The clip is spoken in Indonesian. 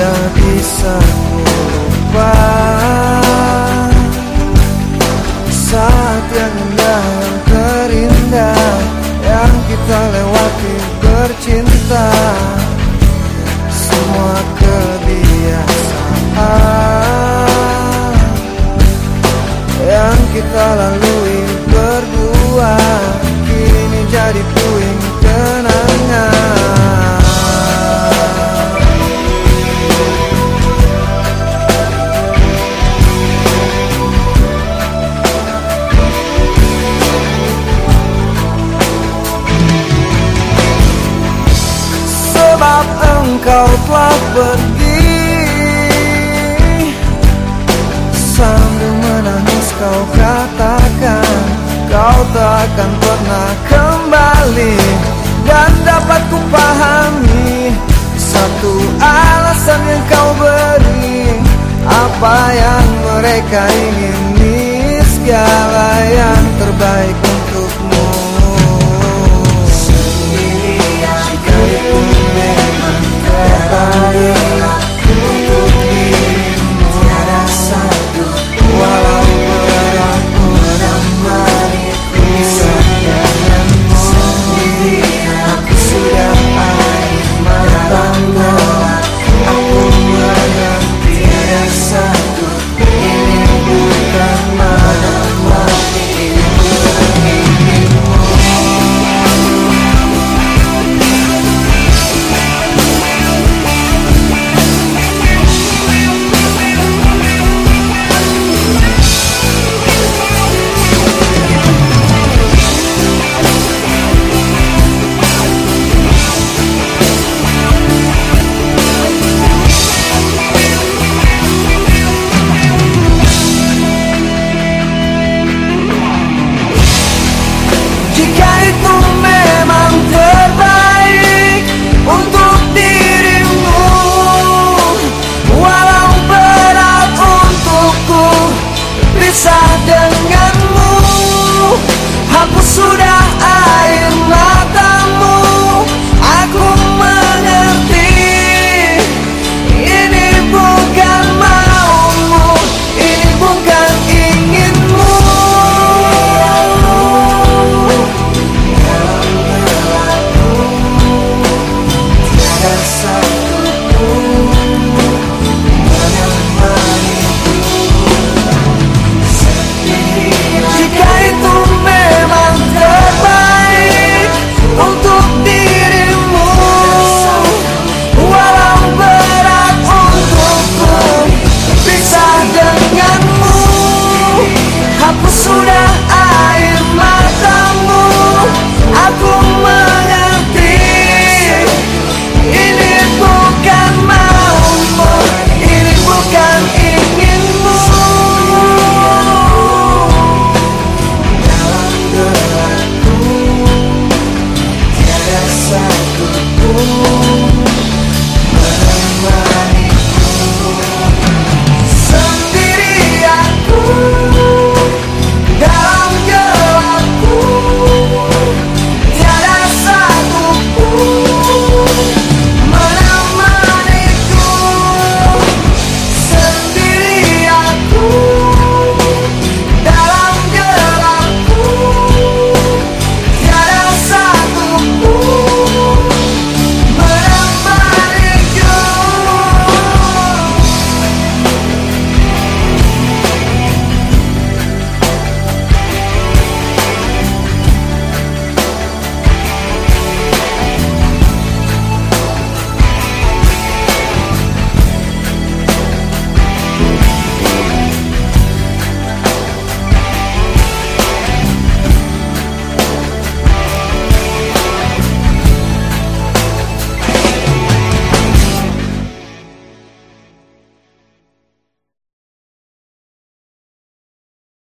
Tiada bisa lupa Saat yang indah yang terindah Yang kita lewati bercinta engkau telah pergi. Sambil menangis kau katakan Kau takkan pernah kembali. Dan dapat ku pahami Satu alasan yang kau beri Apa yang mereka ingini Segala untukku pisah denganmu. Aku sudah Oh.